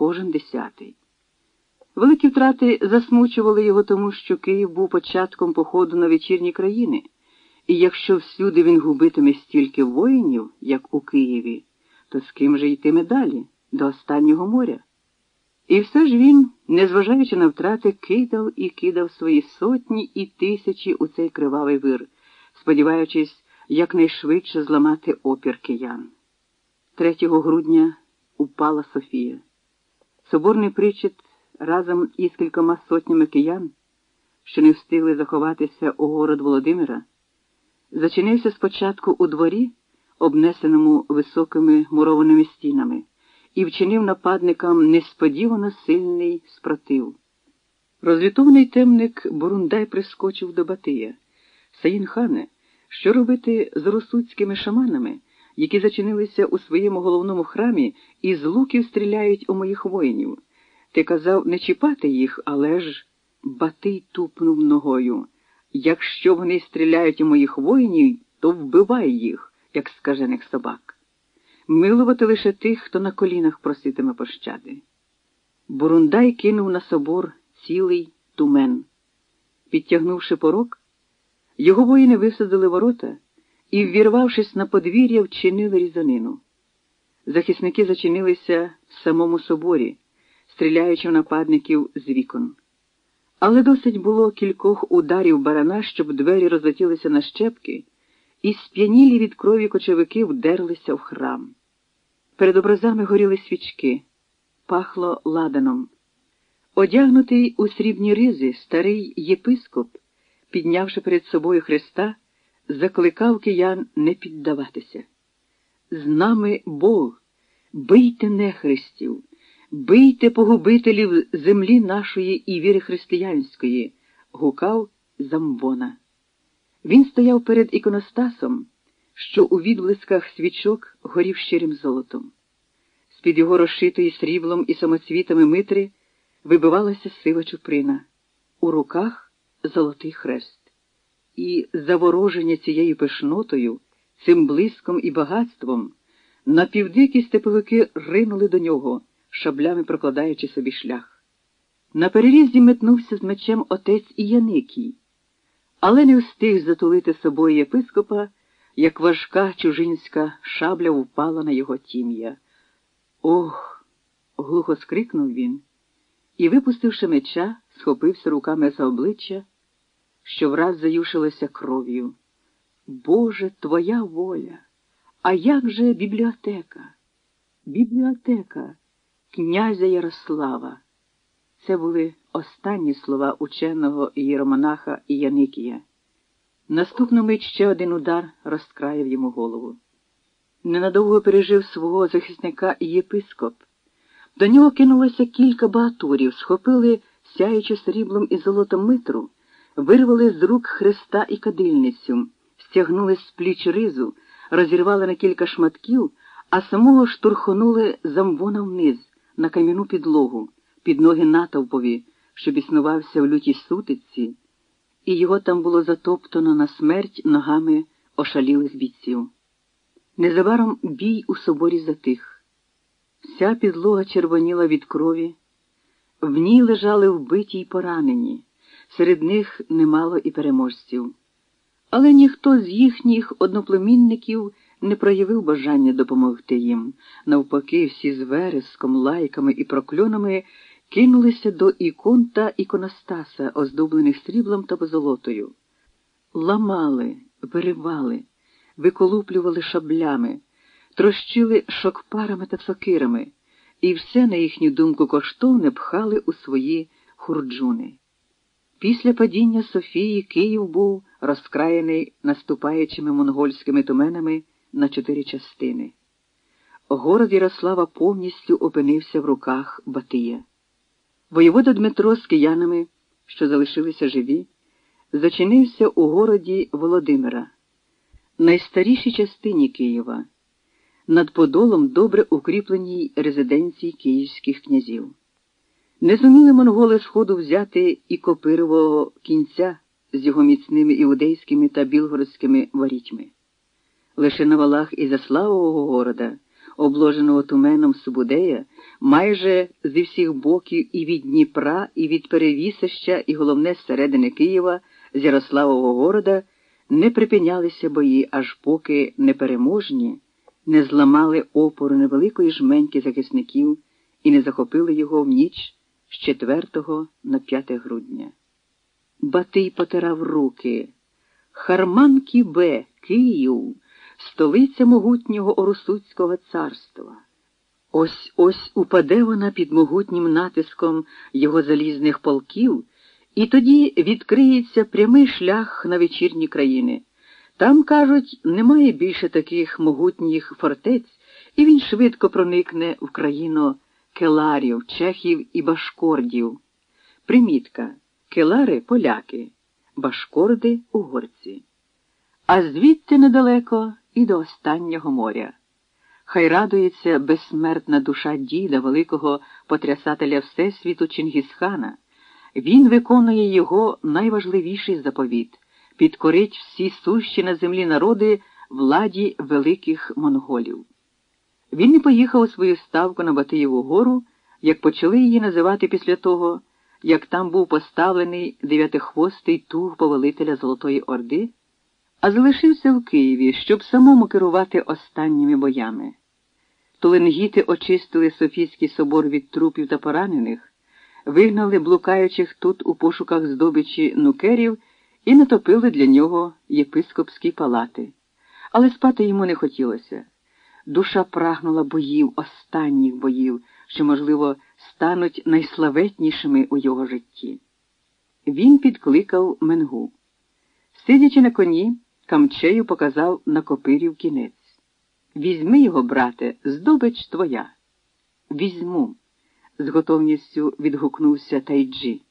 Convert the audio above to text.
кожен десятий. Великі втрати засмучували його тому, що Київ був початком походу на вечірні країни, і якщо всюди він губитиме стільки воїнів, як у Києві, то з ким же йтиме далі, до останнього моря? І все ж він, незважаючи на втрати, кидав і кидав свої сотні і тисячі у цей кривавий вир, сподіваючись якнайшвидше зламати опір киян. 3 грудня упала Софія. Соборний причет разом із кількома сотнями киян, що не встигли заховатися у город Володимира, зачинився спочатку у дворі, обнесеному високими мурованими стінами, і вчинив нападникам несподівано сильний спротив. Розлютований темник Бурундай прискочив до Батия. Саїн хане, що робити з росудськими шаманами, які зачинилися у своєму головному храмі і з луків стріляють у моїх воїнів? Ти казав не чіпати їх, але ж Батий тупнув ногою. Якщо вони стріляють у моїх воїнів, то вбивай їх, як скажених собак. Милувати лише тих, хто на колінах проситиме пощади. Бурундай кинув на собор цілий тумен. Підтягнувши порок, його воїни висадили ворота і, ввірвавшись на подвір'я, вчинили різанину. Захисники зачинилися в самому соборі, стріляючи в нападників з вікон. Але досить було кількох ударів барана, щоб двері розлетілися на щепки, і сп'янілі від крові кочовики вдерлися в храм. Перед образами горіли свічки, пахло ладаном. Одягнутий у срібні ризи старий єпископ, піднявши перед собою Христа, закликав киян не піддаватися. З нами Бог, бийте нехристів, бийте погубителів землі нашої і віри християнської, гукав Замбона. Він стояв перед іконостасом, що у відблисках свічок горів щирим золотом. З-під його розшитої сріблом і самоцвітами митри вибивалася сива чуприна, у руках золотий хрест. І завороження цією пишнотою, цим блиском і багатством, напівдикі степовики ринули до нього, шаблями прокладаючи собі шлях. На перерізі метнувся з мечем отець і Яникій, але не встиг затулити собою єпископа, як важка чужинська шабля впала на його тім'я. Ох! глухо скрикнув він і, випустивши меча, схопився руками за обличчя, що враз заюшилося кров'ю. Боже, твоя воля! А як же бібліотека? Бібліотека князя Ярослава. Це були останні слова ученого ієромонаха Яникія. Наступну мить ще один удар розкраїв йому голову. Ненадовго пережив свого захисника єпископ. До нього кинулося кілька багатурів, схопили сяючи сріблом і золотом митру, вирвали з рук хреста і кадильницю, стягнули з пліч ризу, розірвали на кілька шматків, а самого штурхонули замвона вниз, на кам'яну підлогу, під ноги натовпові, що біснувався в лютій сутиці, і його там було затоптано на смерть ногами ошалілих бійців. Незабаром бій у соборі затих. Вся підлога червоніла від крові, в ній лежали вбиті й поранені, серед них немало і переможців. Але ніхто з їхніх одноплемінників не проявив бажання допомогти їм. Навпаки, всі з вереском, лайками і прокльонами кинулися до ікон та іконостаса, оздоблених сріблом та позолотою. Ламали, виривали, виколуплювали шаблями, трощили шокпарами та сокирами, і все, на їхню думку, коштовне пхали у свої хурджуни. Після падіння Софії Київ був розкраєний наступаючими монгольськими туменами на чотири частини. Город Ярослава повністю опинився в руках Батия. Воєвода Дмитро з киянами, що залишилися живі, зачинився у городі Володимира, найстарішій частині Києва, над Подолом добре укріпленій резиденції київських князів. Не зуміли монголи сходу взяти і Копирового кінця з його міцними іудейськими та білгородськими ворітьми. Лише на валах Ізяславового города обложеного туменом Субудея, майже зі всіх боків і від Дніпра, і від Перевісища, і головне зсередини Києва, з Ярославового города, не припинялися бої, аж поки непереможні не зламали опору невеликої жменьки захисників і не захопили його в ніч з 4 на 5 грудня. Батий потирав руки. Харман Кібе, Київ, столиця могутнього Орусуцького царства. Ось ось упаде вона під могутнім натиском його залізних полків, і тоді відкриється прямий шлях на вечірні країни. Там, кажуть, немає більше таких могутніх фортець, і він швидко проникне в країну келарів, чехів і башкордів. Примітка келари поляки, башкорди угорці. А звідти недалеко і до останнього моря. Хай радується безсмертна душа діда, великого потрясателя Всесвіту Чингісхана. Він виконує його найважливіший заповіт підкорить всі сущі на землі народи владі великих монголів. Він не поїхав у свою ставку на Батиєву гору, як почали її називати після того, як там був поставлений дев'ятихвостий туг повелителя Золотої Орди, а залишився в Києві, щоб самому керувати останніми боями. Толенгіти очистили Софійський собор від трупів та поранених, вигнали блукаючих тут у пошуках здобичі нукерів і натопили для нього єпископські палати. Але спати йому не хотілося. Душа прагнула боїв, останніх боїв, що, можливо, стануть найславетнішими у його житті. Він підкликав Менгу. Сидячи на коні, камчею показав на копирів кінець. Візьми його, брате, здобич твоя. Візьму, з готовністю відгукнувся Тайджі.